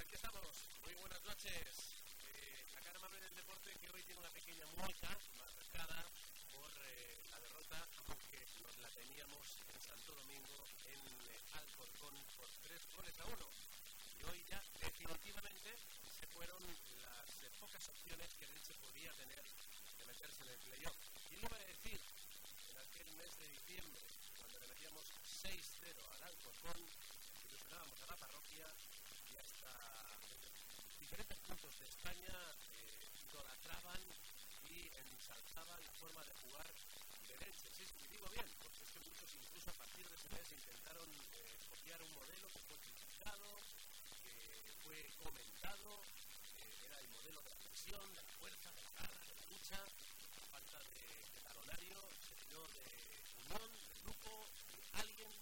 aquí estamos. Muy buenas noches. Eh, la cara amable del deporte que hoy tiene una pequeña mueca marcada por eh, la derrota, aunque nos la teníamos en Santo Domingo, en eh, Alcorcón, por tres goles a uno. Y hoy ya definitivamente se fueron las eh, pocas opciones que Leche podía tener de meterse en el playoff. Y lo iba a decir en aquel mes de diciembre, cuando le metíamos 6-0 al Alcorcón, ilusionábamos a la parroquia diferentes puntos de España eh, idolatraban y ensalzaban la forma de jugar de y digo bien, porque es que muchos incluso a partir de ese mes intentaron eh, copiar un modelo que fue criticado, que fue comentado, que era el modelo de la presión, de la fuerza, de la garra, de la lucha, la falta de, de talonario, sino de unión, de grupo, de alguien,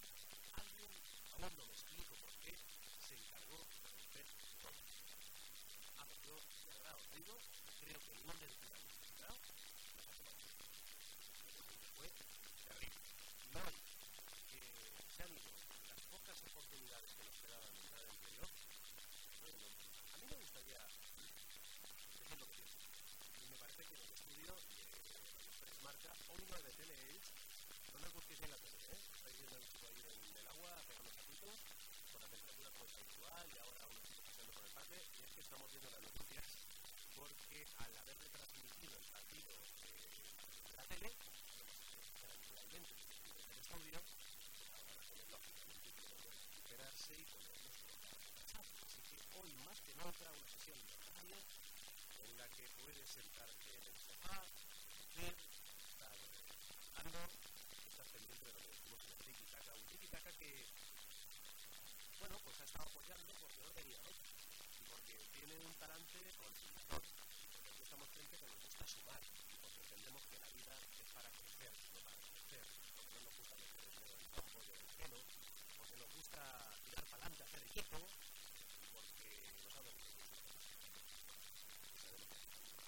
alguien, aún no me explico por qué, se encargó de romper todo. Vamos, yo creo que el Wonder que han necesitado tomado. Fue terrible. No hay que se han ido las pocas oportunidades que nos quedaban de entrar en playoff. A mí me gustaría decir lo que pienso. Me parece que en el estudio de Marca, hoy no de Tele no nos busquéis en la tele, ¿eh? Estáis viendo el ahí en el agua, pegando sapitos, con la temperatura como está habitual, y ahora unos chicos paseando por el parque, y es que estamos viendo las noticias, porque al haber retransmitido el partido eh, de la tele, naturalmente desde el estudio, ahora van a tener lógicamente que recuperarse y ponernos Así que hoy más que nunca una sesión de radio en la que puedes sentarte en el sofá, estar hablando, estar pendiente de lo que decimos en el tiki taka, un tiki taka que bueno, pues ha estado apoyando porque no tenía otro y porque tiene un talante conciliador y porque estamos gente que nos gusta sumar porque entendemos que la vida es para crecer, no para crecer, porque no nos gusta meter el dedo en el campo y en el pelo, porque nos gusta tirar para adelante, hacer equipo porque nos ha dado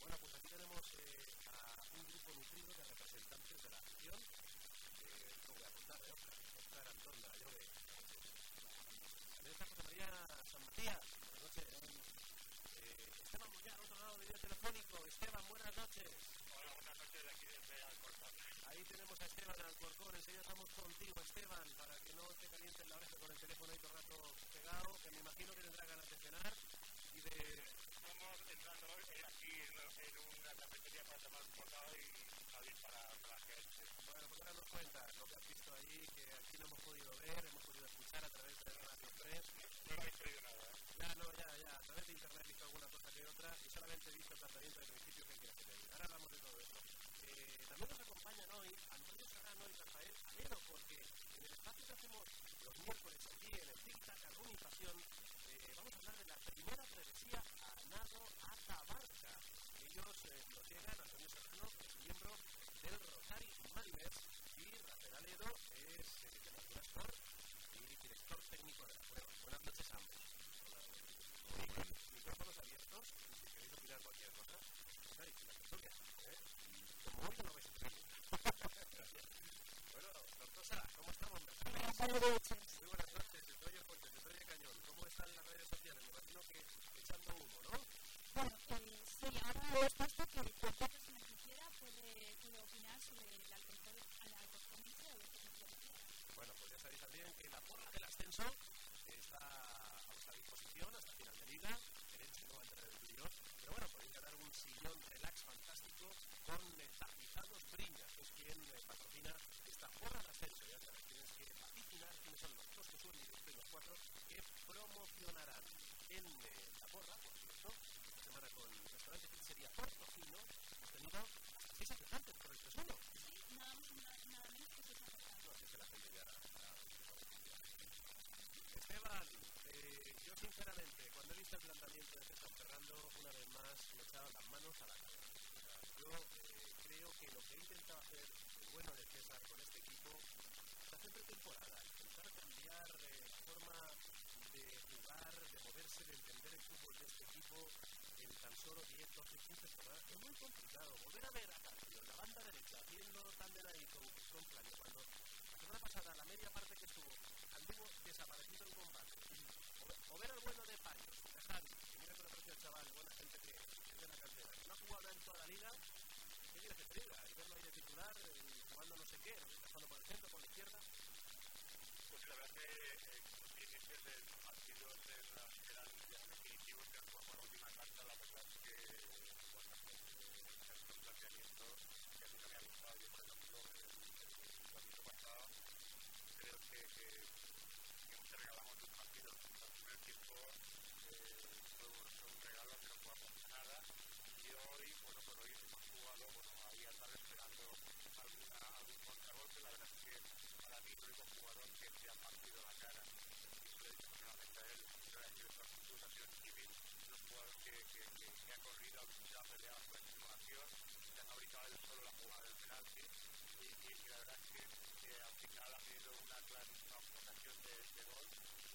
bueno, pues aquí tenemos eh, a un grupo nutrido de representantes de la acción. Eh, lo voy a contar, ¿eh? Oscar Antón de la Llove. San Matías. Buenas noches. Esteban de buenas noches. Hola, buenas noches de aquí desde Alcorcón. Ahí tenemos a Esteban Alcorcón. Enseguida estamos contigo, Esteban, para que no te calientes la oreja con el teléfono ahí todo el rato pegado, que me imagino que tendrá ganas de cenar y de Estamos entrando aquí en, una cafetería para tomar un bocado y salir para, la gente. Bueno, pues darnos cuenta lo que has visto allí, que aquí no hemos podido ver, hemos podido escuchar a través de Radio Press. No habéis traído nada, ¿eh? Ya, no, ya, ya, a través de internet he visto alguna cosa que otra y solamente he visto el tratamiento de principio que quieres tener. Ahora hablamos de todo esto. Eh, también nos acompañan hoy Antonio Serrano y Rafael Alero, porque en el espacio que hacemos los miércoles aquí en el Tic Tac Pasión, eh, vamos a hablar de la primera travesía a nado a Tabarca. Ellos eh, nos llegan, Antonio Serrano, que es miembro del Rotary Madimers, y Rafael Aledo es eh, de la director técnico de la prueba. Buenas noches ambos. Abiertos, si queréis opinar cualquier cosa, ahí, la tertulia. Y de momento no vais a salir. bueno, Tortosa, ¿cómo estamos? El que ha jugador que, que, que, que ha corrido, peleado la ha fabricado solo la jugada del penalti y, la verdad es que, que al final ha una de, gol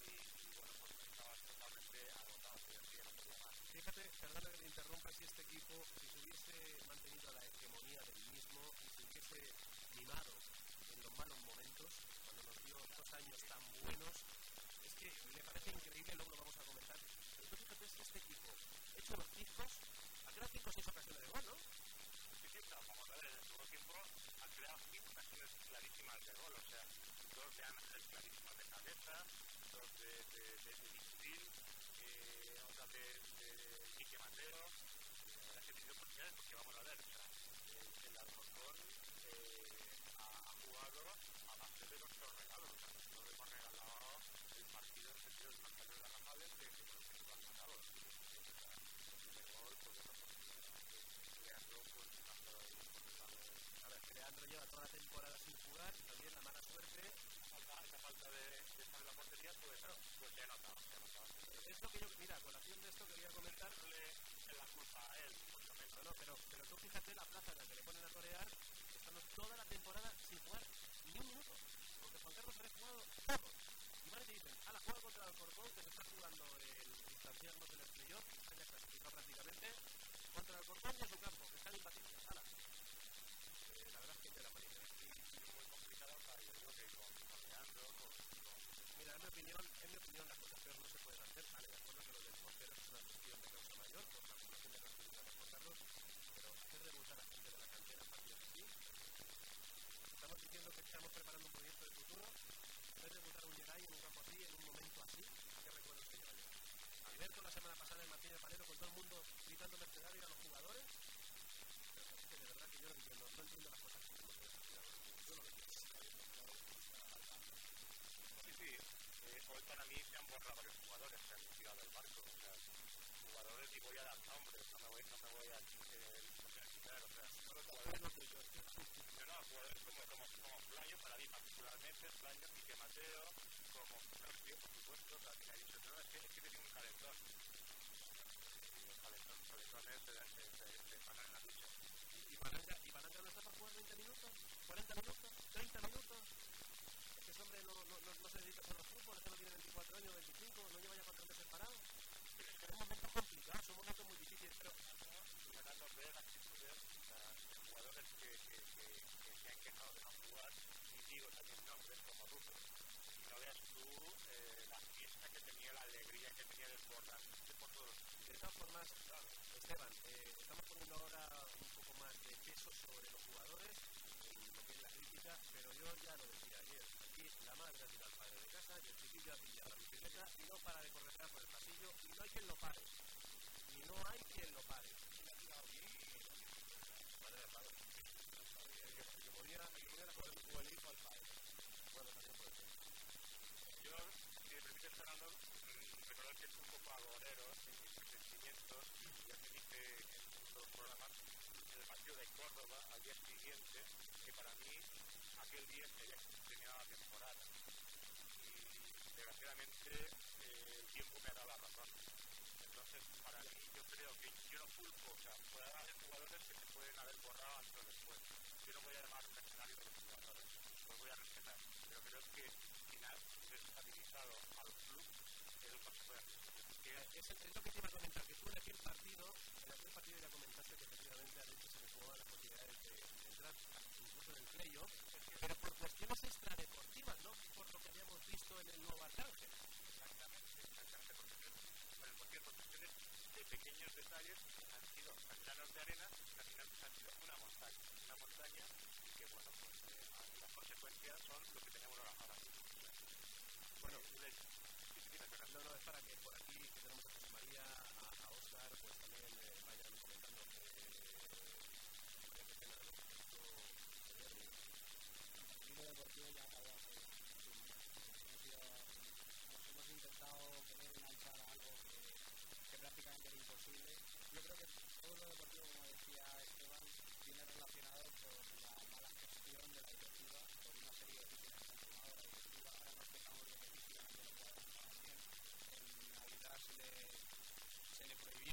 y, bueno, pues estaba totalmente agotado, no podía más. Fíjate, perdona que interrumpa, si este equipo, si se hubiese mantenido la hegemonía del mismo y se hubiese mimado en los malos momentos, cuando nos dio dos años tan buenos, es que me parece increíble, luego lo vamos a comentar. Pero este equipo, hecho los ha creado cinco o de gol, ¿no? Vamos a ver, en el segundo tiempo ha creado cinco ocasiones clarísimas de gol, dos de Ángel clarísimas de cabeza, dos de, de, de, eh, de, de Mateo, tenido porque vamos a ver, o sea, el Alcorcón eh, ha, jugado a base de nuestros regalos, nosotros hemos regalado el partido en sentido de mantener las ramales de que no se han ganado, Leandro, A lleva toda la temporada sin jugar, también la mala suerte. falta, esa falta de, de estar en la portería, pues, claro, pues se ha notado, se ha notado. Es lo que yo, mira, con la acción de esto quería comentar, Darle la culpa a él, por lo menos. no, no, pero, pero tú fíjate la plaza en la que le ponen a torear, toda la temporada sin jugar ni un minuto, porque Juan Carlos había jugado todo. Y te dicen, ala, juega contra el Alcorcón, que se está jugando el distanciarnos del playoff, que España clasificado prácticamente, contra el Alcorcón y en su campo, que están imbatibles, ala. Eh, la verdad es que te la manita. Y es muy complicado, claro, yo digo que con, con Leandro, con, con Mira, en mi opinión, en mi opinión las cosas peor no se pueden hacer, vale, de acuerdo que lo del portero es una cuestión de causa mayor, por la acumulación de gasolina de Juan Carlos, pero hacer debutar a la gente de la cantera en partidos así, estamos diciendo que estamos preparando un proyecto de futuro, hacer debutar a un Geray en un campo así, en un momento así, ¿qué recuerdos que yo ayer? Alberto la semana pasada en Martínez Panero con todo el mundo gritando Mercedes a los jugadores, pero es que de verdad que yo no entiendo, no entiendo las cosas que hemos hecho yo no lo entiendo. Sí, sí, eh, hoy para mí se han borrado varios jugadores, se han tirado del barco, o sea, jugadores y voy a dar nombres, no me voy, no me voy a, eh, no me voy a quitar, o sea, jugadores, no, no, jugadores como, como, como Flaño, para mí Flaño, Quique Mateo, como Sergio, por supuesto, me ha dicho, no, es que, es que tengo un calentón. Y los calentón, calentones se, se, en la ducha. ¿Y Palanga, ¿Y Palanga no está para jugar 20 minutos? ¿40 minutos? ¿30 minutos? Ese hombre no, no, no, no se dedica solo al fútbol, no tiene 24 años, 25, no lleva ya cuatro meses parado. Pero es que son momentos complicados, son momentos muy difíciles, pero Ganando ver actitudes de jugadores que, que se han quejado de no digo también nombres como. Y no veas tú eh, la fiesta que tenía, la alegría que tenía desbordante por todos de todas formas, Esteban, eh, estamos poniendo ahora un poco más de peso sobre los jugadores en lo que es la crítica, pero yo ya lo decía ayer, aquí la madre ha tirado al padre de casa y el chiquillo ha pillado la bicicleta y no para de correr por el pasillo y no hay quien lo pare. Y no hay quien lo pare. Madre del padre que ponía, el que ponía la cosa o el hijo al padre. Bueno, también puede ser. Yo, mm, recordar que es un poco agorero en mis sentimientos, ya te dije en los programas, partido de Córdoba, al día siguiente, que para mí aquel día se había terminado la temporada. Y desgraciadamente eh, el tiempo me ha dado la razón. Entonces, para mí, yo creo que yo no culpo, o sea, puede haber jugadores que se pueden haber borrado antes o después. Yo no voy a llamar mercenarios de los jugadores, los voy a respetar. Pero creo que final desestabilizado al club es el Consejo de es, lo que te iba a comentar, que tú en aquel partido, en aquel partido ya comentaste que efectivamente al hecho se le jugaban las posibilidades de, de, entrar incluso en el playoff, pero por cuestiones extradeportivas, ¿no? Por lo que habíamos visto en el Nuevo Arcángel. Exactamente, exactamente, porque, bueno, porque cuestiones de pequeños detalles han sido planos de arena, al final han sido una montaña, una montaña que, bueno, pues eh, las consecuencias son lo que tenemos ahora mismo. Bueno, No, no, es para que por aquí que tenemos a José María, a, a Oscar, pues también eh, vayan comentando que eh, que de los deportivo ya acabó hace hemos intentado poner en alza algo que, que prácticamente era imposible. Yo creo que todo lo deportivo, como decía Esteban,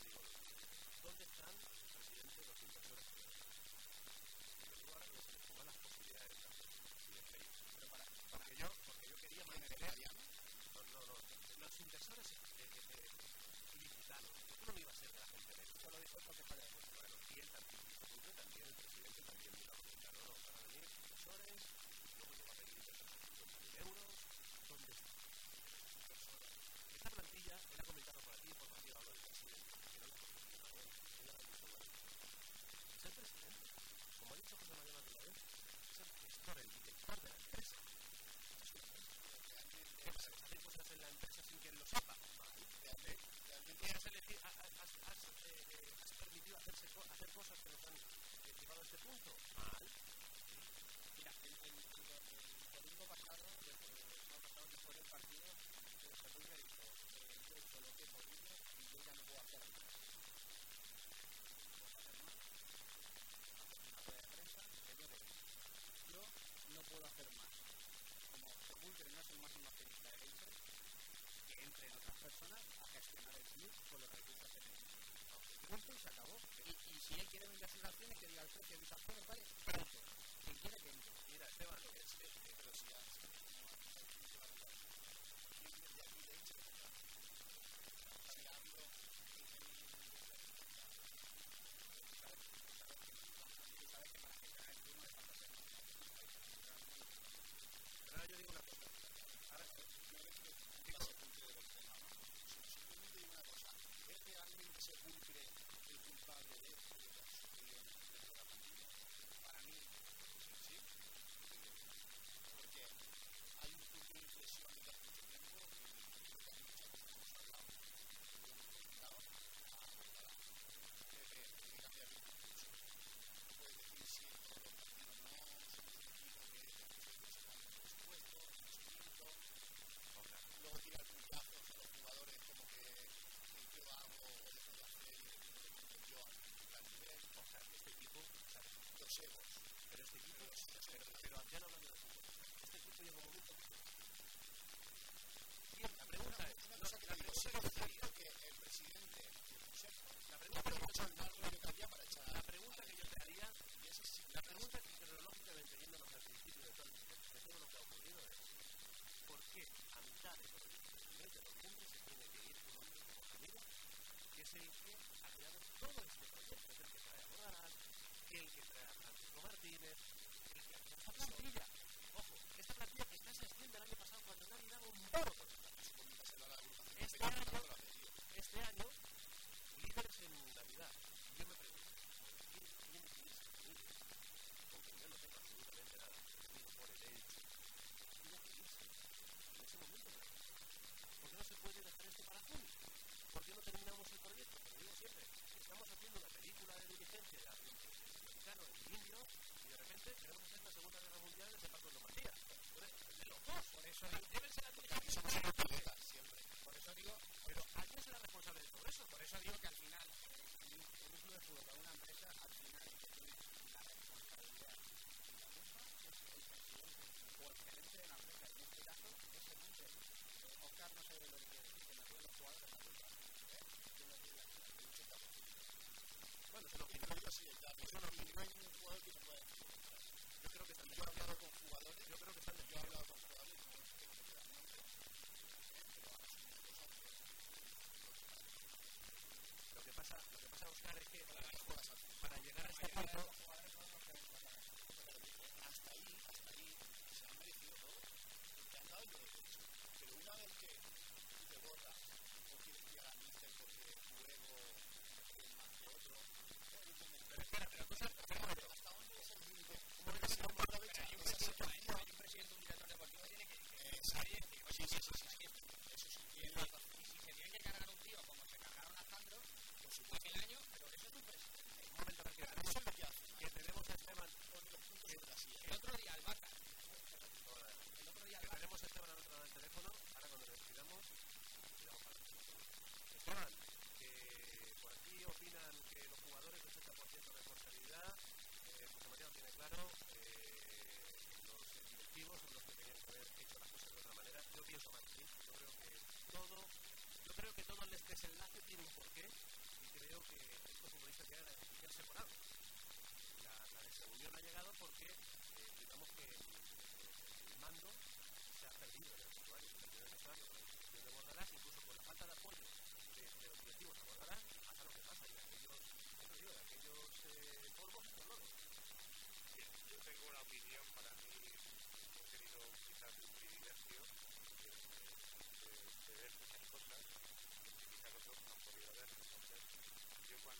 a ¿dónde están los presidentes, los inversores? Yo digo ahora lo que les las posibilidades de hacer. Pero para, porque, yo, porque yo quería mantener no, no, no, los inversores ilicitanos, ¿por qué no iba a ser de la gente de Solo dijo esto que para Bueno, y él también, el también, el presidente también, mira, no, no, para venir inversores dicho José María es el gestor, el director de la empresa. Hacer cosas la empresa sin quien lo sepa. Has, permitido hacer cosas que nos han llevado a este punto. Mal. Mira, el, domingo pasado, el domingo pasado después del partido, el dijo, yo esto lo que es y yo ya no puedo hacer nada. puedo hacer más. Como Sepulcre no es el más inversionista de Gator, que entren otras personas a gestionar el club con los recursos que tenemos. Punto y se acabó. Y, y si él quiere vender sus acciones, que diga al precio de mis acciones, vale, tanto. Quien quiera que entre. Mira, Esteban, lo que es, pero si ya...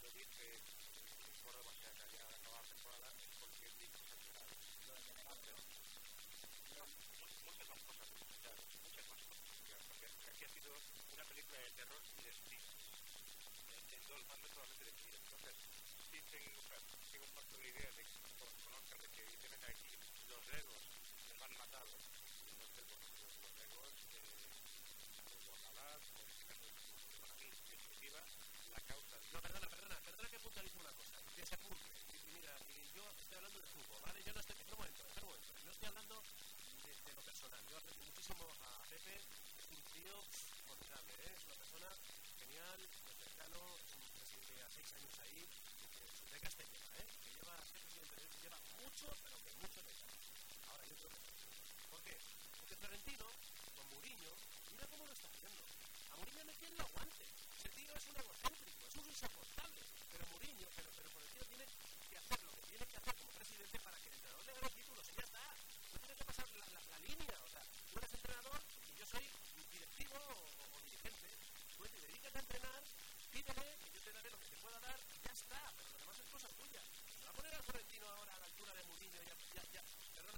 decir que Córdoba se la temporada porque el se ha quedado. Muchas más cosas muchas más cosas porque aquí ha sido una película de terror y de estilo. En dos bandos solamente de estilo. Entonces, sí tengo, un pacto de ideas de que conozcan de que evidentemente aquí los legos les han matado. Los legos, los legos, eh, ojalá, por ejemplo, para mí, en la causa. No, perdona, perdona tendrá que puntualizar una cosa, que se apunte. mira, yo estoy hablando de fútbol, ¿vale? Yo no estoy, pero momento, pero momento. No estoy hablando de, de, lo personal. Yo aprecio muchísimo a Pepe, es un tío formidable. ¿eh? Es una persona genial, cercano, un presidente a seis años ahí, de Castellana, ¿eh? Que lleva, que lleva mucho, pero que mucho de Ahora, yo creo que... ¿Por qué? Porque Florentino, con Mourinho, mira cómo lo está haciendo. A Mourinho no quiere lo aguante. Ese tío es un egocéntrico todo pero Mourinho, pero, pero Florentino tiene que hacer lo que tiene que hacer como presidente para que el entrenador le gane títulos y ya está. No tiene que pasar la, línea, o sea, tú eres entrenador y yo soy directivo o, o, o dirigente, pues te dedicas a entrenar, pídele, que yo te daré lo que te pueda dar, ya está, pero lo demás es cosa tuya. ¿Me va a poner al Florentino ahora a la altura de Mourinho y a, y a, y a, perdón,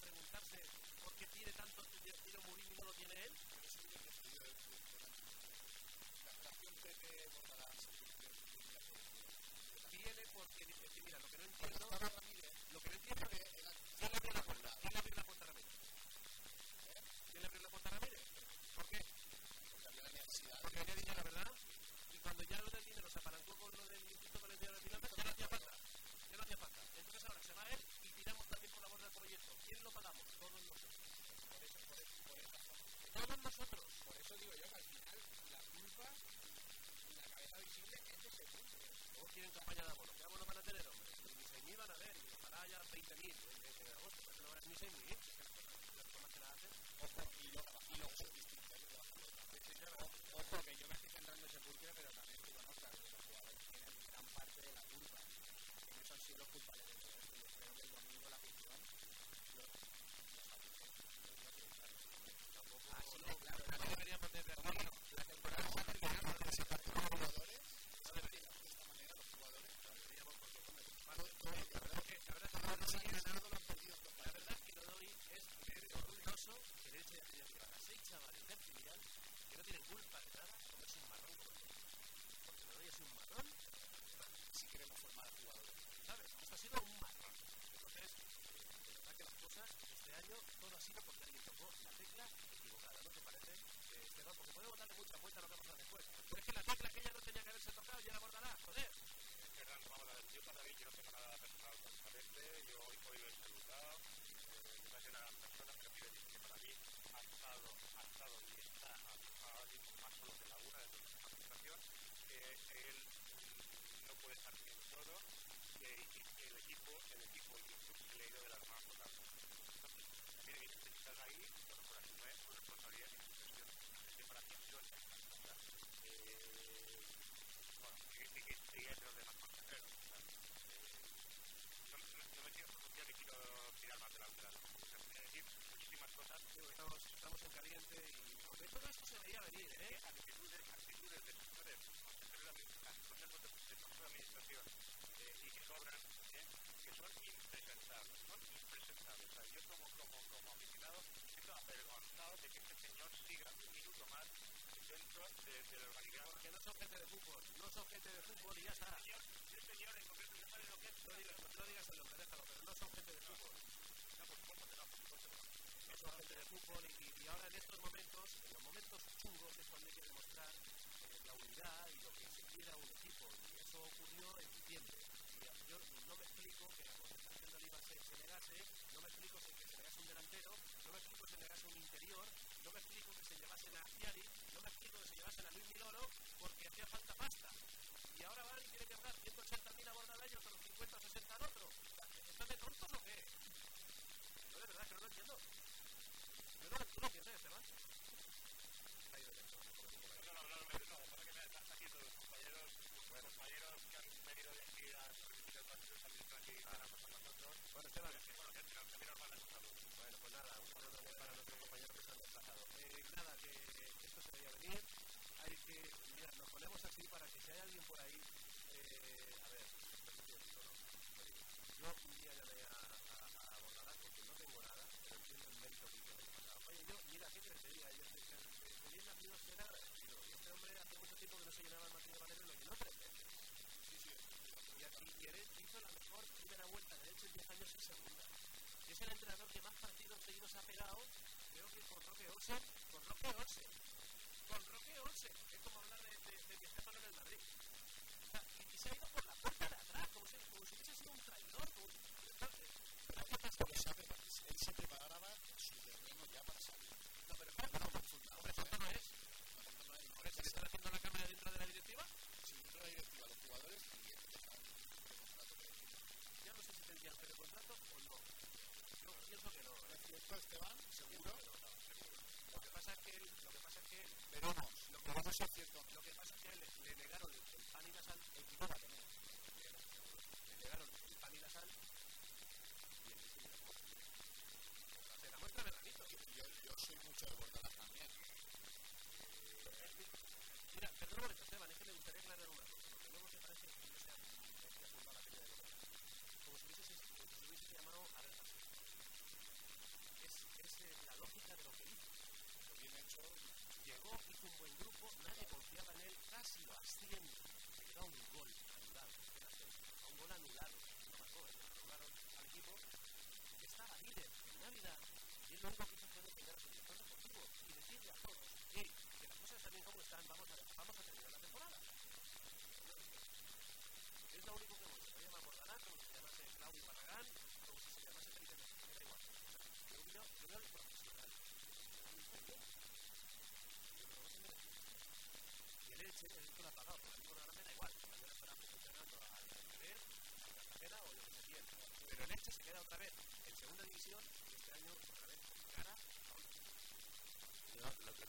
preguntarse por qué tiene tanto tiro Mourinho y no lo tiene él? Pero sí, la relación porque dices, sí, mira, lo que no entiendo, lo que no entiendo es veía venir, ¿eh? Actitudes, actitudes de señores, consejos de, de consejo de administración eh, y que cobran, ¿eh? que son impresentables, son impresentables. O sea, yo como, como, como aficionado siento avergonzado de que este señor siga un minuto más dentro de, del organigrama. Porque no son gente de fútbol, no son gente de fútbol y ya está. Señor, este señor en concreto no sabe lo que es. No digas, no digas el nombre, déjalo, pero no son gente de fútbol. No, por supuesto que no, por supuesto que no. Gente de fútbol y, ahora en estos momentos, en los momentos chungos, es cuando hay que demostrar eh, la unidad y lo que se quiera un equipo. Y eso ocurrió en diciembre. Y yo no me explico que la concentración de Oliva se, se negase, no me explico que se negase un delantero, no me explico que se negase un interior, no me explico que se llevasen a Ciari, no me explico que se llevasen a Luis Miloro porque hacía falta pasta. Y ahora van y que pagar 180.000 a Bordalá y otros 50 o 60 al otro. ¿Están de tontos o qué? Yo de verdad que no lo entiendo. Yo no, ahí de dentro. No, no, no, no, no, están aquí todos los compañeros, bueno, compañeros que han venido de aquí a repetir el partido, han visto aquí ganamos con nosotros. Bueno, Esteban. Bueno, que también nos van a saludo. Bueno, pues nada, un saludo también para nuestros compañeros que se han desplazado. Nada, que esto se veía venir. Hay que, mira, nos ponemos así para que si hay alguien por ahí, a ver, yo un día llamé a, a, a porque no tengo nada, pero entiendo el mérito que hizo el año pasado. Oye, yo, mira, ¿qué crees? Ellos dicen, que bien nacido será agradecido. Y este hombre hace mucho tiempo que no se llenaba el Martín de Valero y lo llenó tres. Sí, sí, y aquí Jerez hizo la mejor primera vuelta de hecho en 10 años en segunda. Y es el entrenador que más partidos seguidos ha pegado, creo que con Roque Olsen, con Roque Olsen. Con Roque Olsen. Es como hablar de, de, de Di Stefano en el Madrid. O sea, y, y se ha ido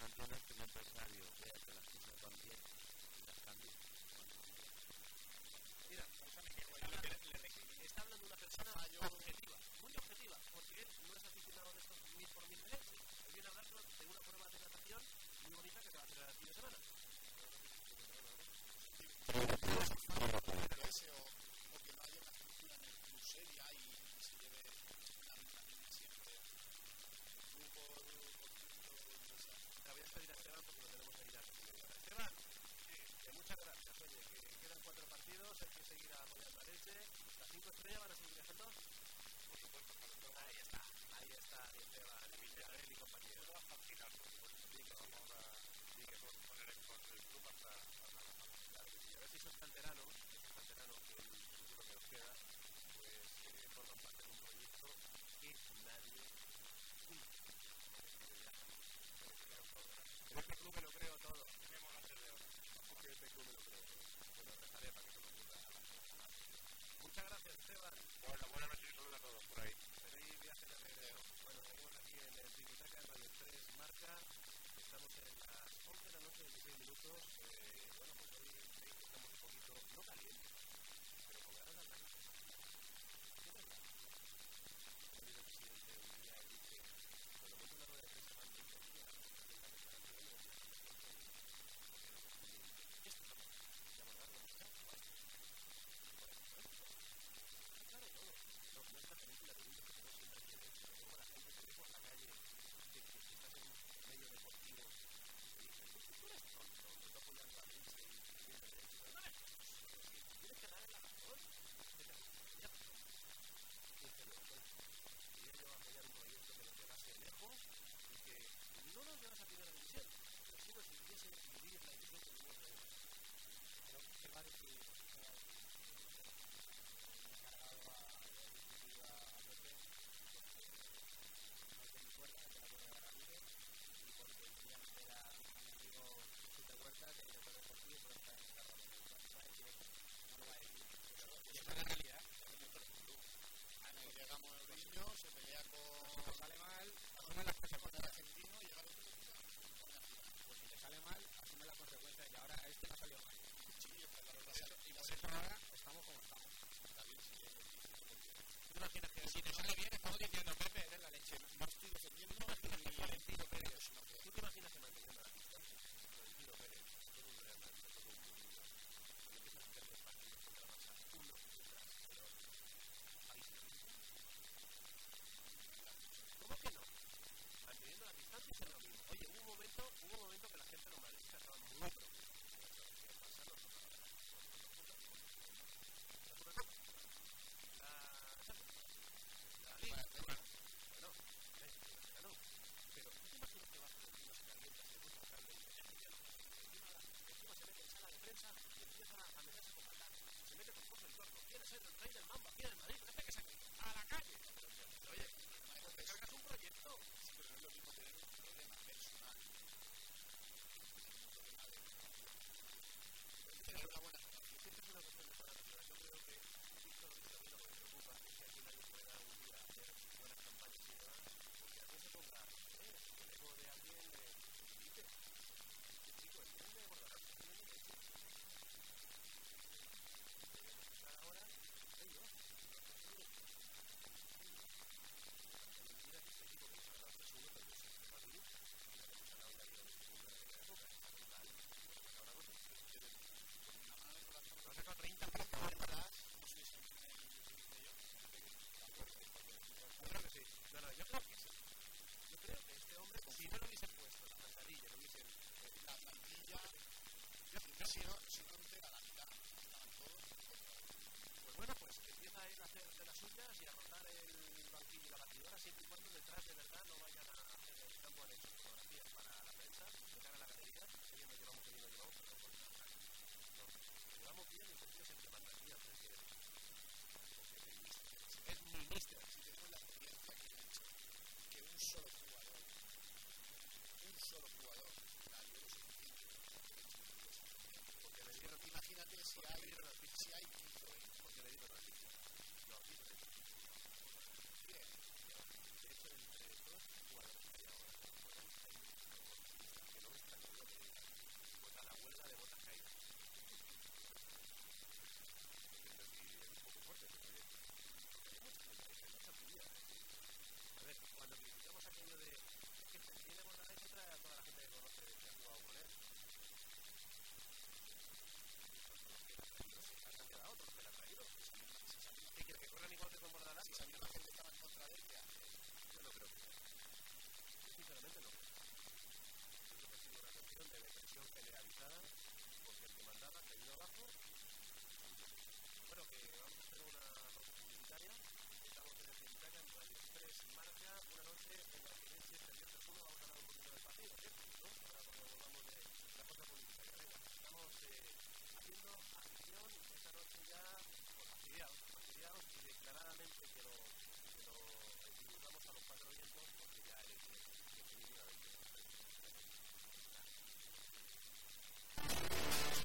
no empresario vea que las cosas van bien y las cambie. Mira, está hablando una persona objetiva, muy objetiva, porque él no es aficionado de estos mil por mil de leche. Él viene a hablar de una prueba de natación muy bonita que se va a hacer el fin de semana. Pero ese o, o que no haya una estructura en el club seria y se lleve una vitamina siempre. Club por, por título, no sé. La voy a pedir a Esteban porque lo tenemos que ir a Esteban, que muchas gracias. Oye, que quedan cuatro partidos, hay que seguir leche. Las cinco estrellas van seguir. Por supuesto, para todo. Ahí está, ahí está, Esteban, y Villarreal y va a por supuesto. Sí, que vamos a sí, que con, con, el, con el club hasta, a ver si esos canteranos, esos que el futuro que nos queda, pues eh, forman parte de un proyecto que nadie. En este club me lo creo todo. Tenemos la este club me lo creo todo. Bueno, rezaré para que no nos ocurra nada. Muchas gracias, Esteban. Bueno, buenas noches y saludos a todos por ahí. Feliz viaje de regreso. Bueno, seguimos aquí en el Tiquitaca en Radio 3 Marca. Estamos en las 11 de la noche, 16 minutos. Eh, bueno, pues hoy estamos un poquito, no calientes, vivirla y después vivirla. Pero que vale que the thing that que que lo eh, divulgamos a los porque ya Elche definitivamente no está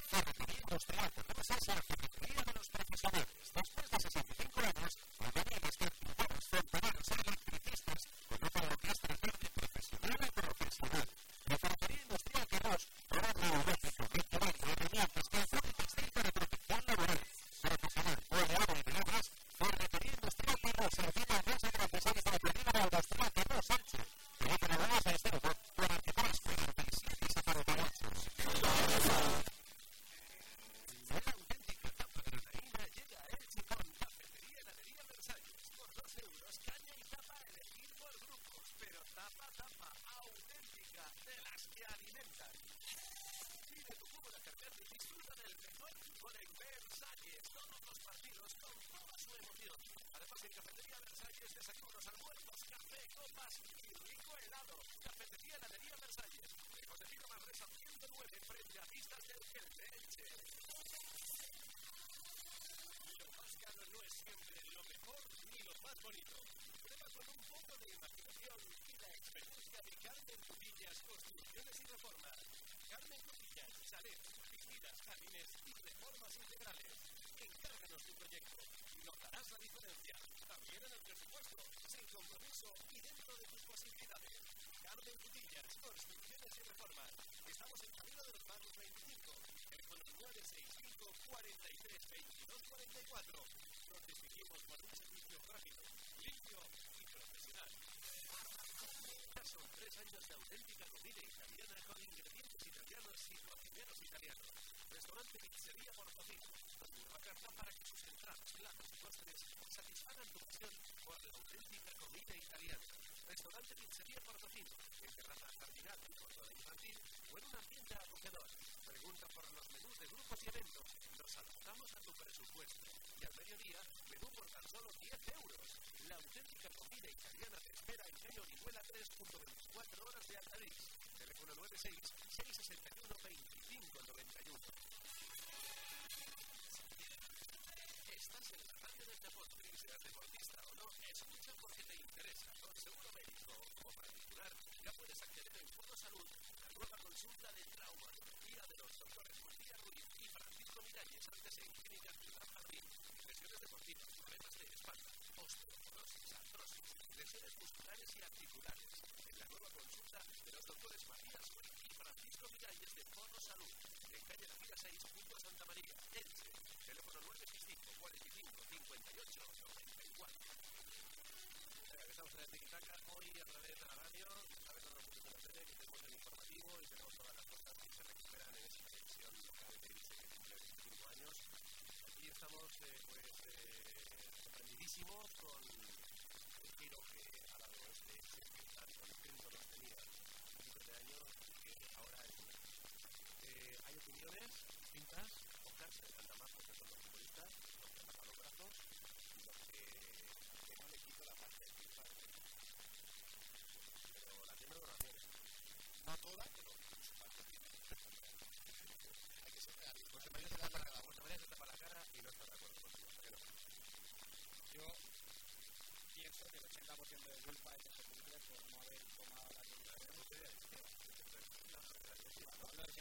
Ferretería Industrial Podemos es la ferretería de los profesionales de 65 años, albañiles, carpinteros, fontaneros, electricistas, conocen lo que es tratar de profesional a profesional. La Ferretería Industrial Quirós, hogar neurológico, vestuario, herramientas, calzado y textil para protección laboral. Profesional, oleado y de obras, Ferretería Industrial Quirós, encima de Rosa Gracias a la Ferretería de Industrial Quirós Sánchez. Teléfono de la 602 43 47 78. Una auténtica tapa de proteína llega a Elche con Cafetería Heladería Versalles. Por 2 euros, caña y tapa a elegir por grupos. Pero tapa, tapa, auténtica, de las que alimentan. Pide tu cubo de cerveza y disfruta del mejor fútbol en Versalles. Todos los partidos con toda su emoción. Además, en Cafetería Versalles, desayunos, almuerzos, café, copas y rico helado. Cafetería Heladería Versalles. De Josefino Manresa 109, frente a pistas del Gelpe Elche. Lo más caro no es siempre lo mejor ni lo más bonito. Prueba con un poco de imaginación y la experiencia de Carmen Cutillas Construcciones y Reformas. Carmen Cutillas, chalet, piscinas, jardines y reformas integrales. Encárganos tu proyecto y notarás la diferencia. También en el presupuesto, sin compromiso y dentro de tus posibilidades. Carmen Cutillas, Construcciones y Reformas. Estamos en Camino de los Magos 25. Teléfono 965 43 22 44. Nos distinguimos por un servicio rápido, limpio y profesional. Ya son tres años de auténtica comida italiana con ingredientes italianos y cocineros italianos. Restaurante Pizzería Portofino. Nueva carta para que platos y postres satisfagan tu pasión por la auténtica comida italiana. Restaurante Pizzería Portofino. En terraza jardinal y por toda infantil o en un ambiente acogedor. Pregunta por los menús de grupos y eventos. Nos adaptamos a tu presupuesto. Y al mediodía, menú por tan solo 10 euros. La auténtica comida italiana te espera en calle Orihuela 3.24 horas de Altavix. Teléfono 96 661 25 deporte, seas deportista o no, escucha porque te interesa. Con seguro médico o particular, ya puedes acceder en Foro Salud la nueva consulta de traumatología de los doctores Matías Ruiz y Francisco Miralles, antes en Clínica Ciudad Jardín. Lesiones deportivas, problemas de espalda, osteoporosis, artrosis, lesiones musculares y articulares. En la nueva consulta de los doctores Matías Ruiz y Francisco Miralles de Foro Salud. En calle Vía 6, junto a Santa María, Elche. Teléfono 965 45, 58, 64. Regresamos a Tiki-Taka, hoy a través de la radio, a través de los de la tele, que tenemos el informativo y tenemos todas las cosas que se recuperan en esta edición local de que cumple 25 años. Aquí estamos eh, pues, sorprendidísimos con el giro que ha dado este espectáculo, con el tiempo nos tenía de años y que ahora es. Eh, hay opiniones distintas, Oscar, se encanta más, toda, pero tiene Hay que ser realista. La cara y no de acuerdo. Yo pienso que el 80% de culpa es de por no haber tomado la de la mujer. No de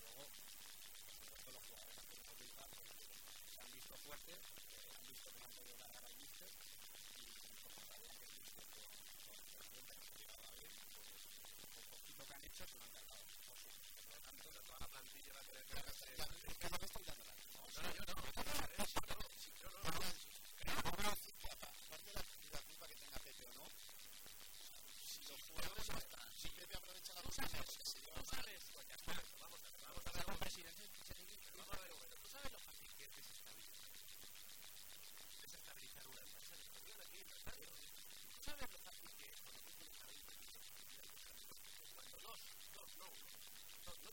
Luego, los jugadores han se han visto fuertes, han visto que no han podido ganar al Mister. Cada vez están dando la. No, no, yo no.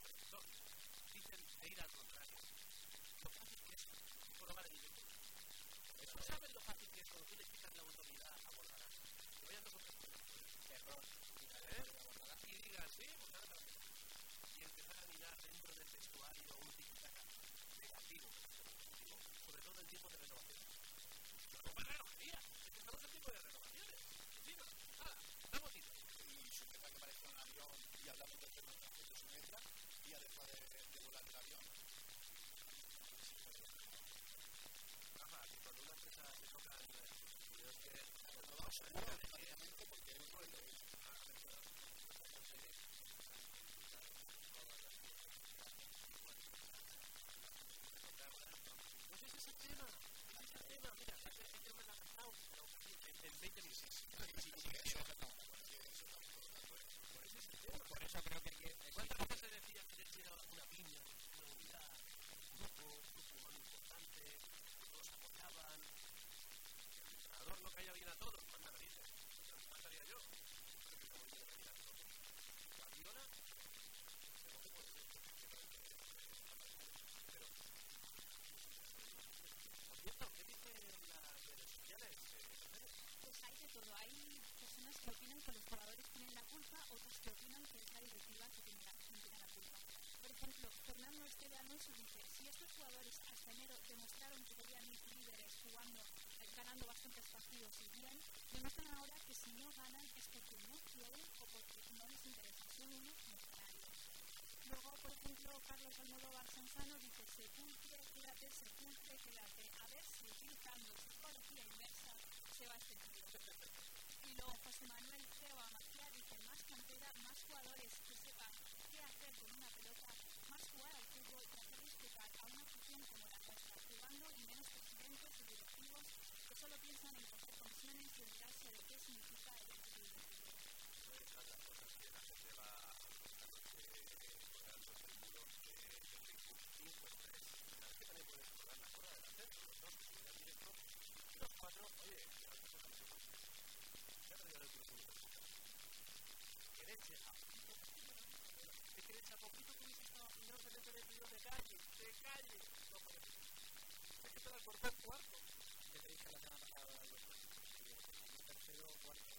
no son, dicen de ir al contrario. Lo fácil que es probar el límite. No saben lo fácil que es cuando tú le quitas la autoridad a Bordalás. Que vayan dos o tres error. Y digan, sí, pues ahora Y empezar a mirar dentro del vestuario un tic-tac negativo, sobre todo en tiempo de renovación. Pero no me relojería, estamos en tiempo de renovaciones. Sí, nada, damos citas. Y su que parece un avión y hablamos de Mira, el tema de la pero el 2016. de la de que el chapoquito que dice estaba primero se le pidió de calle, de calle, no puede ser. Es que se le cortó cuarto, que le dije la semana pasada a los tercero, cuarto.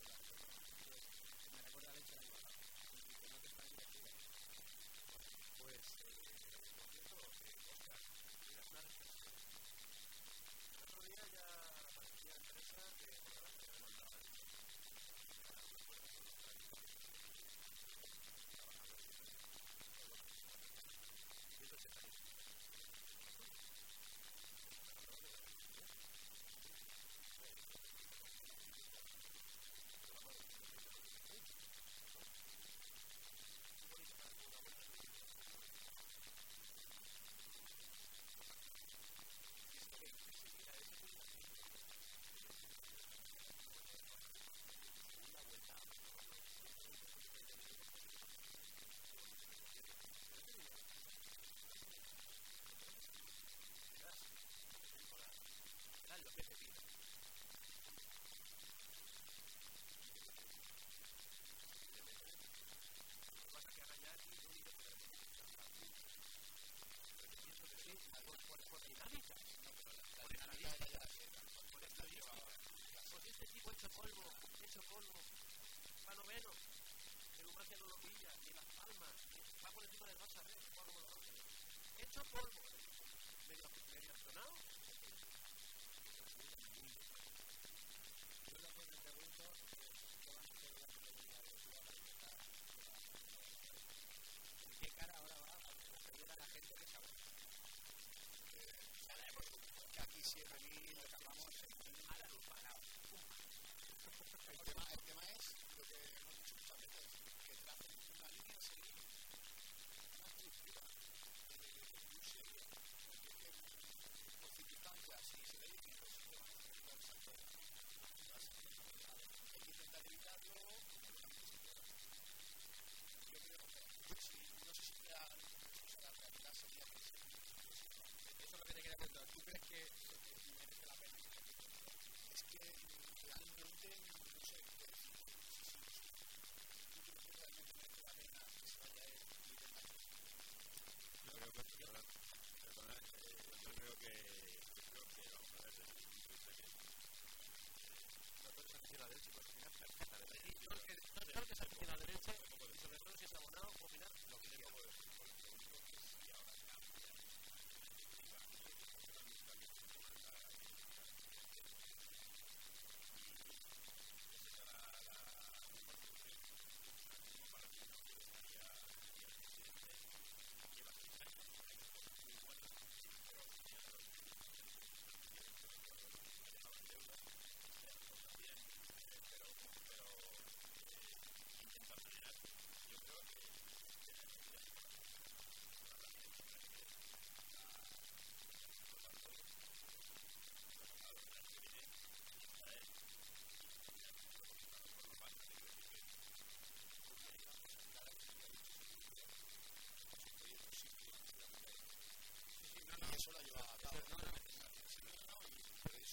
Eso lo ha llevado a cabo.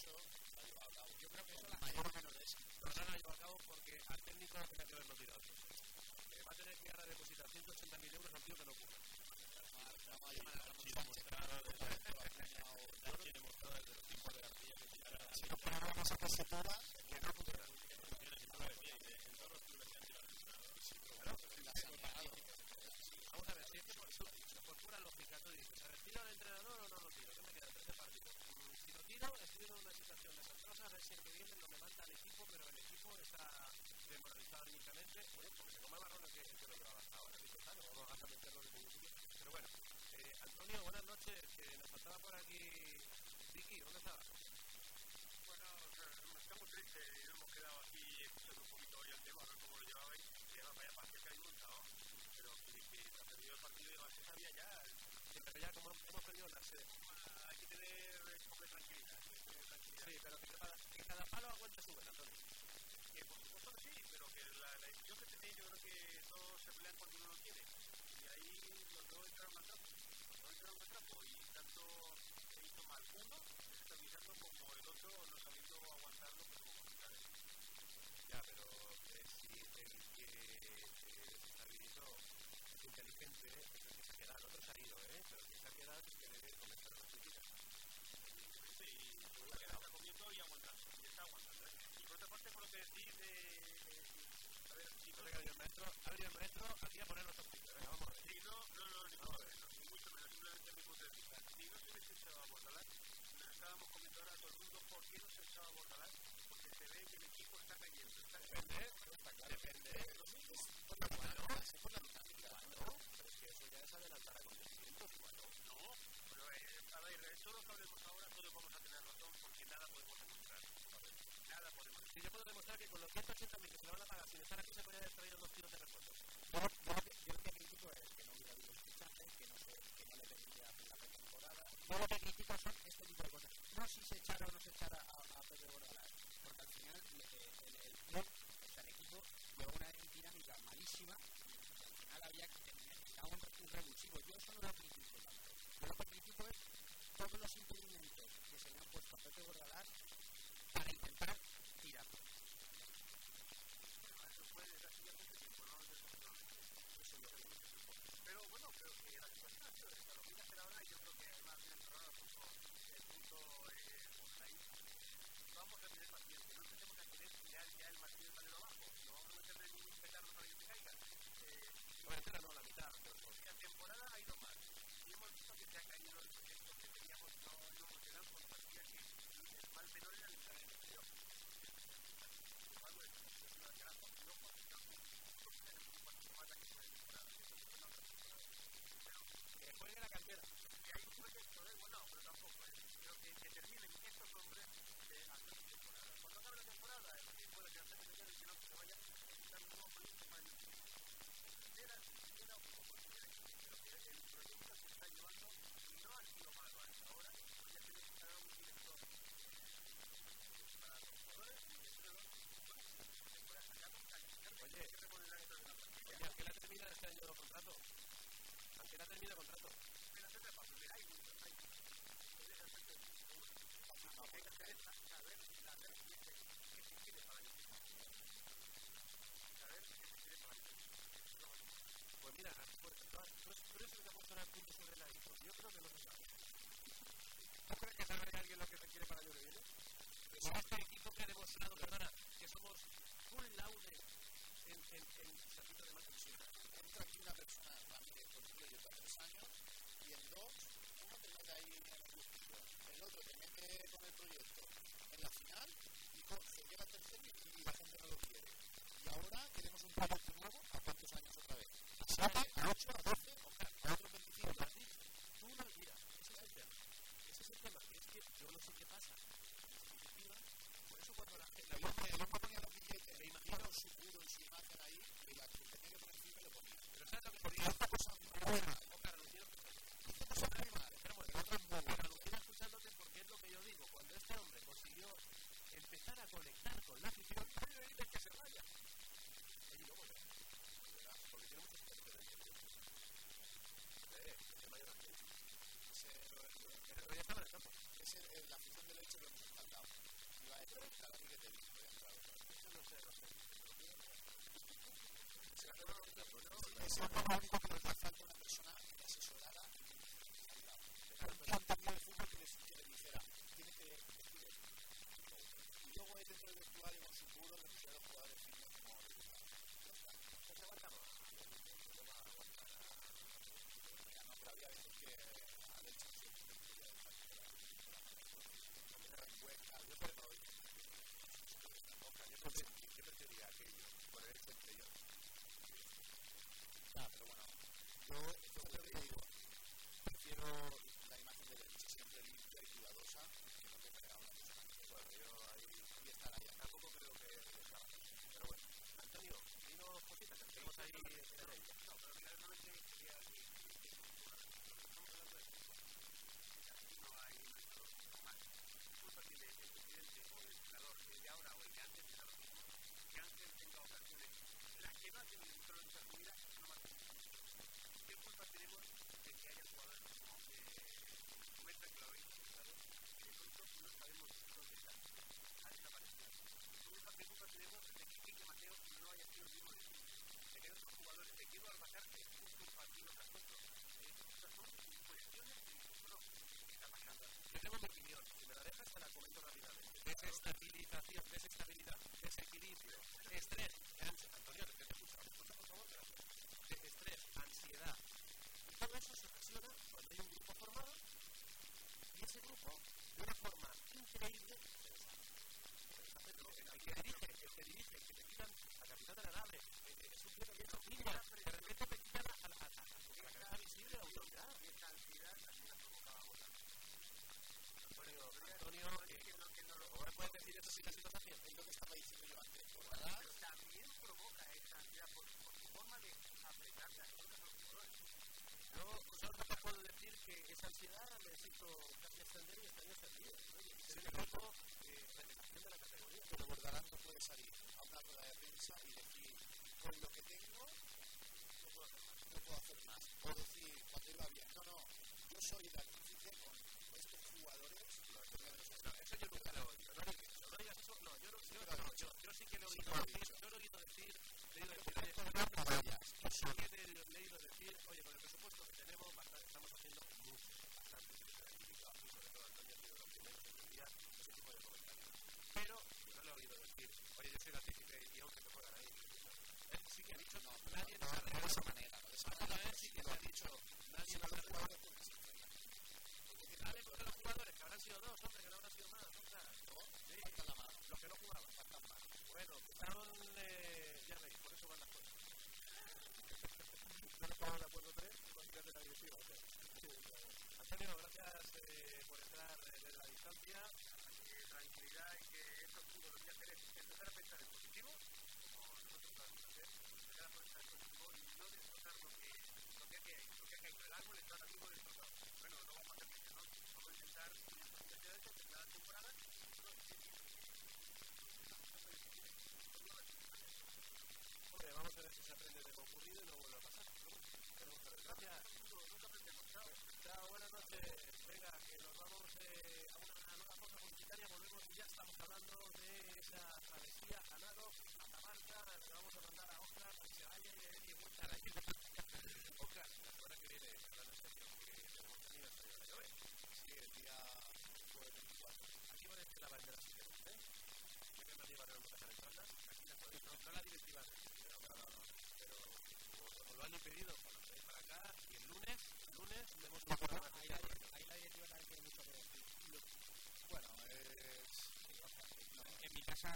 lo a. Yo creo que eso la mayor o menor es. Lo a cabo porque al técnico que haberlo tirado. Eh, va a tener que ahora depositar 180.000 euros al tío que nos ponemos en esa tesitura, que no funciona. Las han pagado. Vamos a ver, si es que por, por pura lógica tú dices, ¿se retira el entrenador o no lo tiro? ¿Qué me quedan? 13 partidos. Mm, Si lo tiro, estoy en una situación desastrosa, a ver si el que viene lo levanta al equipo, pero el equipo está desmoralizado anímicamente, bueno, porque se come marrones que, que lo llevaba hasta ahora, digo, claro, vamos a meterlo de sitio. Pero bueno, eh, Antonio, buenas noches, que nos faltaba por aquí Vicky, ¿dónde estabas? Bueno, o sea, estamos tristes y nos hemos quedado aquí escuchando un poquito hoy el tema, a ver cómo lo llevabais. Y ahora vaya parte que hay montado. Pero que, que ha perdido el partido y además se sabía ya. Sí, pero ya como hemos perdido la sede. Hay que tener poco de tranquilidad. hay que tener tranquilidad. Sí, pero que cada, que cada palo aguante su vela, Antonio. Que por supuesto que sí, pero que la, la decisión que tenéis yo creo que todos se pelean cuando uno lo quiere. Y ahí los dos entraron al trapo. Los dos entraron al trapo y tanto se hizo mal uno, desestabilizando, como el otro no sabiendo aguantarlo pues, como contrario. Ya, pero eh, si el que desestabilizó es inteligente, el que se ha quedado. El otro se ha ido, ¿eh? Pero el que se ha quedado es que comenzar las críticas. Sí, y seguro que está comiendo y aguantando. Y está aguantando. ¿eh? Y a ver, si no, Venga, el maestro, venido el maestro aquí a poner los auspicios. Venga, vamos a si no, no, no, ni mucho menos, ni mucho menos, simplemente mi punto de vista. Si no se hubiese echado a Bordalás, nos estábamos comiendo ahora a todo el mundo por qué no se echaba a Bordalás, porque se ve que el equipo está cayendo. Está Depende, depende. La dinámica, por la dinámica. No, pero es que eso ya es adelantar acontecimientos, bueno. No, pero eh, a ver, eh, todo lo que hablemos ahora, todos vamos a tener razón, porque nada podemos demostrar. Nada podemos Si yo puedo demostrar que con los 180.000 que se le van a pagar sin estar aquí se podría haber traído dos tiros de refuerzo. Yo, yo, lo que- yo lo que critico es que no hubiera habido fichajes, que no, que no le permitía hacer la pretemporada. Yo lo que critico son este tipo de cosas. No si se echara o no se echara a, a Pepe Bordalás, porque al final le- eh, el, el club, el equipo, llevó una dinámica malísima y al final había que necesitaba un, un. Yo eso no lo critico. Yo lo que critico es todos los impedimentos que se le han puesto a Pepe Bordalás para intentar tirarlo. Eso fue desgraciadamente tiempo, no Eso yo creo. Pero bueno, creo que la situación ha sido esta. Lo que hay que hacer ahora, y yo creo que además bien cerrado puso el punto eh, ahí. Vamos a tener paciencia, no empecemos a querer tirar ya el martillo del talero abajo. No para que caiga. Eh, entera no, la mitad. la temporada hemos visto que se ha caído el proyecto que teníamos, no, no quedan por partida que el mal menor era porque no la cantera. Que hay un proyecto estos hombres de hacer temporada. Cuando acabe la temporada, el Madrid puede quedarse con ellos y que no que se vaya a quitar un nuevo proyecto para el Era, era un poco pero que el proyecto se está llevando no ha sido malo hasta ahora, pues ya tiene que estar un director para los jugadores y entre los se pueda sacar un calificante Oye. que remodelar esto de la plantilla. Oye, ¿a qué la termina este año el contrato? ¿A qué la termina el que que hay que hacer el el. Pues mira, por, por, por eso que vamos a dar punto sobre la. Yo creo que no sabe. ¿Tú crees que sabe alguien lo que se quiere para el que este equipo que ha demostrado, que somos full laude en, en, en su estatuto de no censura. Entra aquí una persona, a mí, contigo yo tres años, y en dos, uno te mete ahí en el justicio, el otro te mete con el proyecto en la final, y con, se lleva tercero y, la gente no lo quiere. Y ahora queremos un proyecto nuevo a cuántos años otra vez. A 7, a 8, a 12. Que nos da falta una persona que asesorara y que nos encantaba. Que entendía el fútbol que les que le dijera, tiene que decir esto. Y luego él dentro del vestuario con su puro le pusiera a los jugadores firmes como resultado. Ya está. Pues aguantamos. No va a aguantar a... Mira, no, pero había veces que a Leche se le podía dejar que era en Huesca, yo sobre todo Ojalá, yo prefiero- yo preferiría aquello, poner el entre yo. Ah, pero bueno, yo, yo creo que te digo, prefiero la imagen de Leche siempre limpia y cuidadosa que no que pegar a una persona que Bueno, yo ahí y estar ahí. tampoco creo que estaba. Pero bueno, Antonio, dinos cositas, que tenemos ahí en ello. No, pero mira, realmente quería decir que estamos hablando de fútbol. Aquí no hay más. Culpa tiene el presidente o el entrenador, el de ahora o el de antes, es lo mismo. Que Ángel tenga ocasiones, las que no ha tenido en toda nuestra vida, no más. ¿Qué culpa tenemos de que haya jugadores como eh, comenta que lo habéis comentado, que de pronto no sabemos dónde están? Han desaparecido. ¿Qué culpa, qué culpa tenemos de que Quique Mateo no haya sido el mismo de siempre? De que otros jugadores, de que Edu Albacar es justo un partido tras otro. Estas son cuestiones que dices, no, ¿qué está pasando? Yo tengo opinión, si me la dejas la comento rápidamente. Desestabilización, desestabilidad, desequilibrio, estrés. De estrés, ansiedad. Y todo eso se ocasiona cuando hay un grupo formado y ese grupo, de una forma increíble, que dirige, el que dirige, el que te quitan la capital de la nave, es un que viene niña, de repente te quitan a la cabeza visible a autoridad. Esta ansiedad también la provocábamos Antonio, Antonio, ahora puedes decir eso si lo estás haciendo. Es lo que estaba diciendo yo antes. Radar, pero también provoca esa ansiedad por, su forma de apretar las cosas los jugadores. Yo solo te puedo decir que esa ansiedad me siento casi extender y este año se ríe. Y ser eh, de la categoría. pero Bordarán no puede salir a una rueda de prensa y decir, con lo que tengo, no puedo hacer más. No puedo decir, cuando iba bien, no, no, yo soy el artífice con estos jugadores. No, eso yo nunca lo he oído. No eso, no eso. Yo, no, yo, sí que lo he oído. Yo lo oído. Le he oído decir, sí que le he leído decir, oye, con el presupuesto que tenemos, estamos haciendo mucho, bastante. Sobre todo lo tipo de comentarios. Pero no le he oído decir, oye, yo soy artífice y aunque me ahí. Sí que ha dicho, nadie nos No, no de esa manera, no de esa sí que lo ha dicho, nadie nos se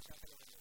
Gracias.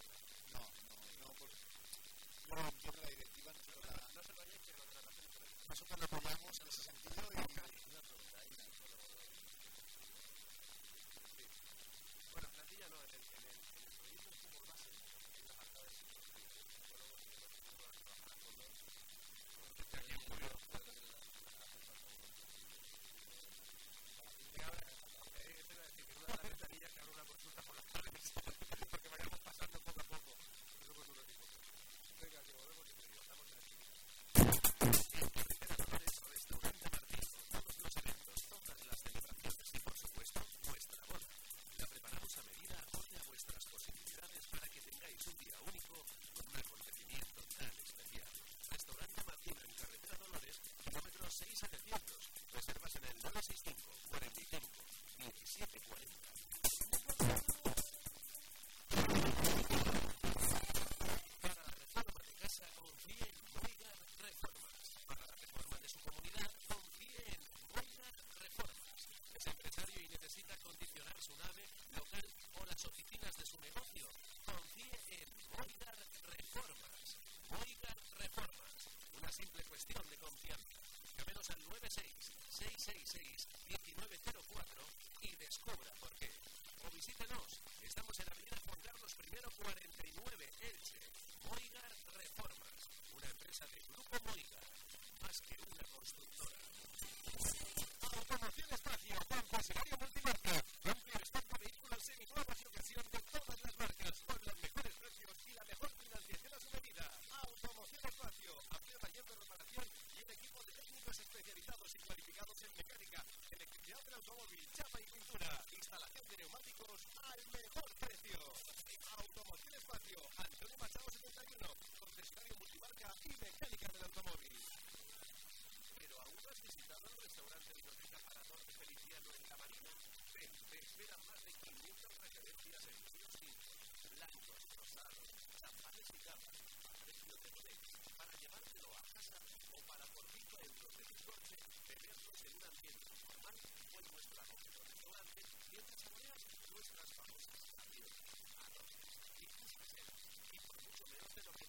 y por mucho lo que.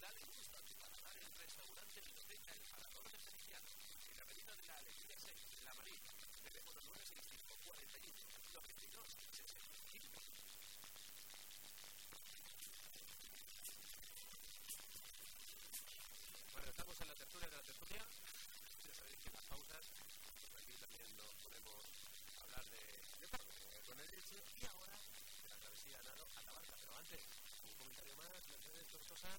Dale un instante para dar el restaurante El en la avenida de la Alegría 6, La 965 41 Bueno, estamos en la tertulia de la tertulia. de, y ahora la travesía de Nado a la barca. Pero antes, un comentario más, Mercedes Tortosa.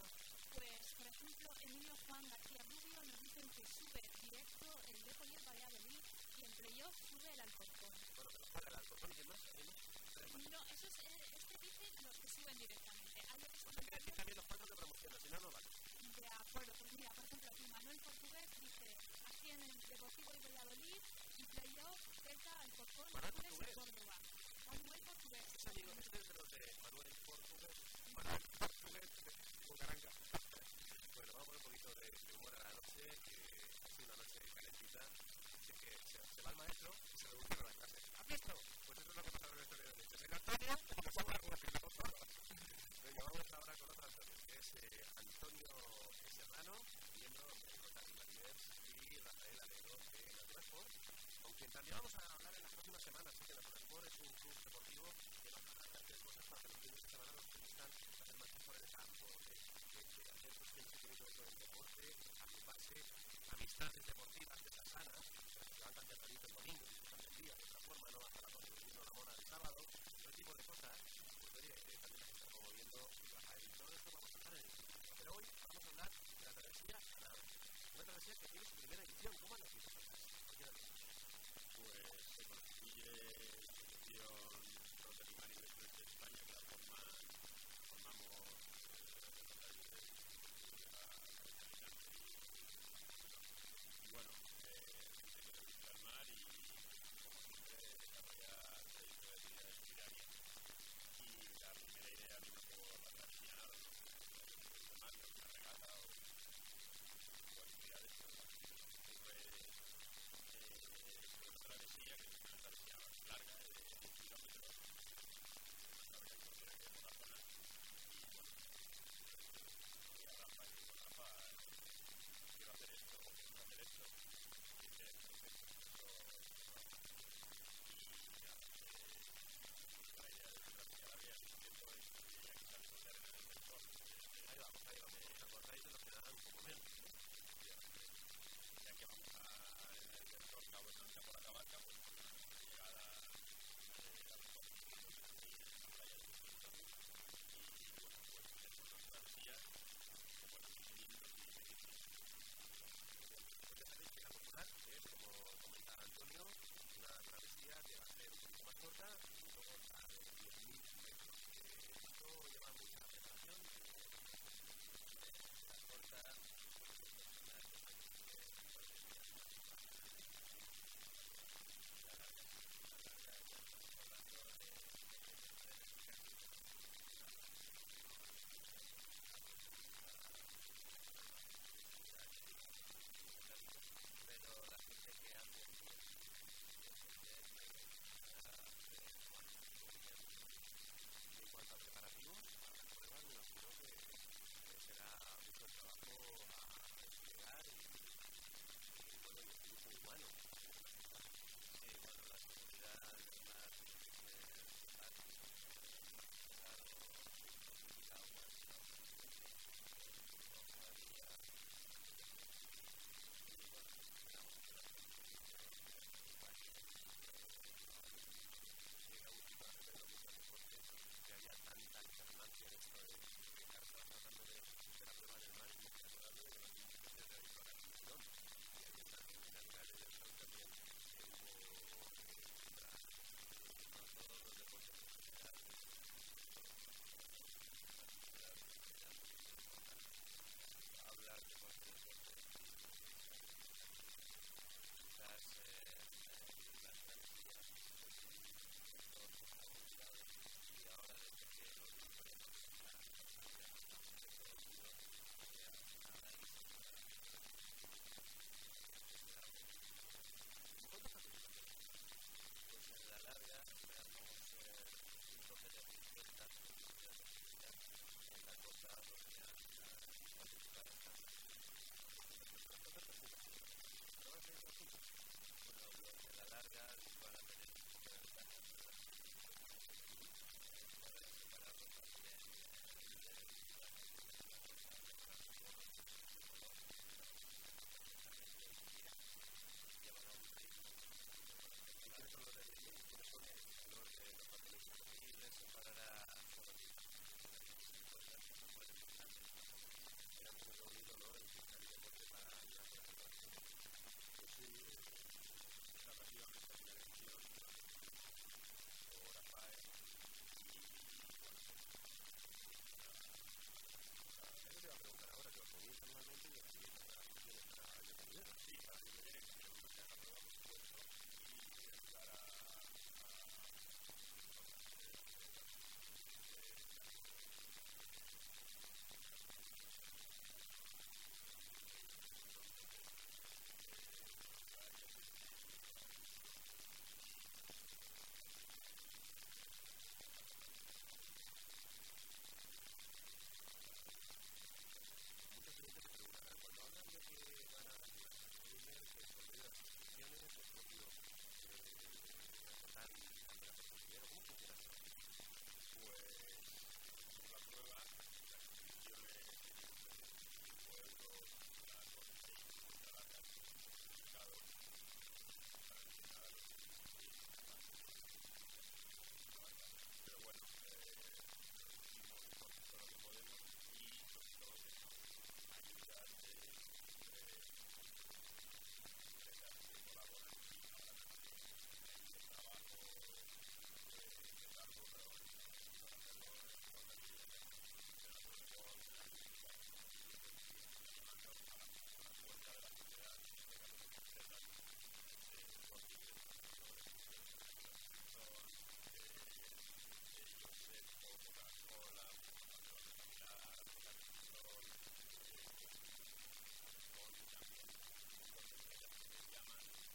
Pues, por ejemplo, en Emilio Juan García Rubio nos dicen que sube directo el de Collier Valladolid y entre yo sube el Alcorcón. Bueno, pero sale el Alcorcón, ¿quién más? No, eso es, este dice los que suben directamente. Hay que decir también los cuantos de promoción, si no, no vale. De acuerdo, pues mira, por ejemplo, aquí Manuel Portugués dice, aquí en el Deportivo de Valladolid playoff frente al Manuel Portugués. Manuel Portugués. Bucaranga. Bueno, vamos un poquito de, humor a la noche, que ha sido una noche calentita. Así que se, va el maestro y se reduce a la clase. ¿Has? Pues eso es lo que pasa de noche. Venga, Antonio, vamos a hablar con Venga, vamos ahora con otro Antonio, que es eh, Antonio Serrano, miembro del Rotary y Rafael Alero de la Transport con quien también vamos a hablar en las próximas semanas, porque la Sport es un club deportivo que va a dar tres cosas para que los fines de semana los turistas hacer más tiempo en el campo, que hacer sus 15 minutos dentro del deporte, agruparse, amistades deportivas que están sanas, que van tan tempranito el domingo, disfrutan del día, de otra forma, no hasta la noche, viendo la mona el sábado, ese tipo de cosas, pues oye, eh, también las está promoviendo Rafael. Todo esto vamos a hablar en el Pero hoy vamos a hablar de la travesía Sanabria, una travesía que tiene su primera edición, pues se constituye